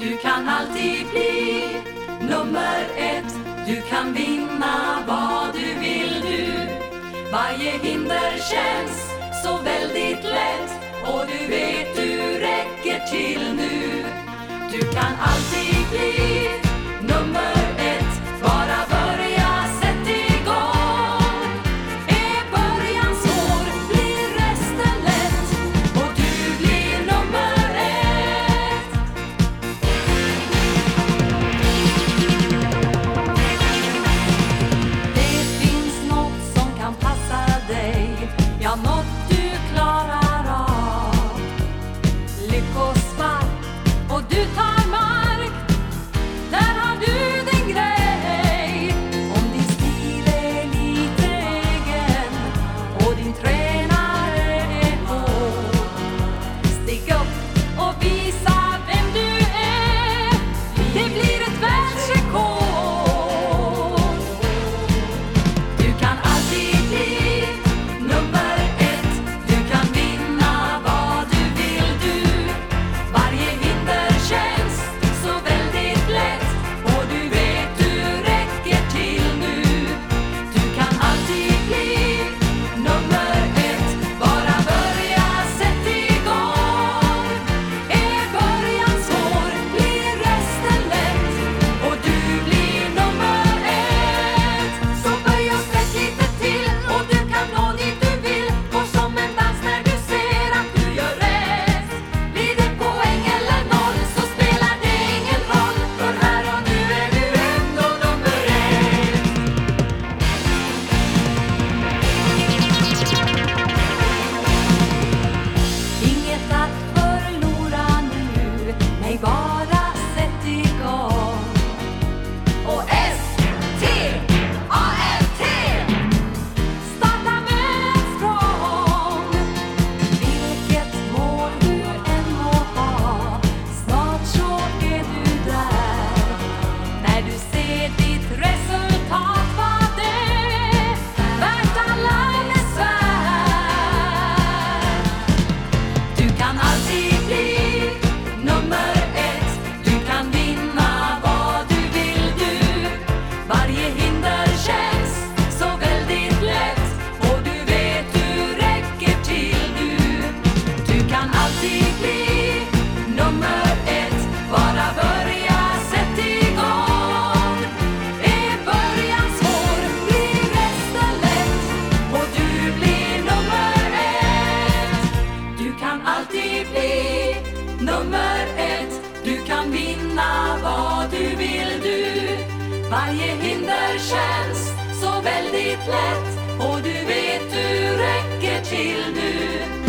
Du kan alltid bli nummer ett. Du kan vinna vad du vill du. Varje hinder känns så väldigt lätt och du vet du Nummer ett, du kan vinna vad du vill du. Varje hinder känns så väldigt lätt och du vet du räcker till nu.